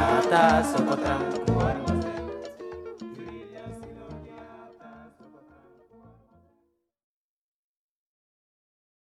Sokota, Sokota,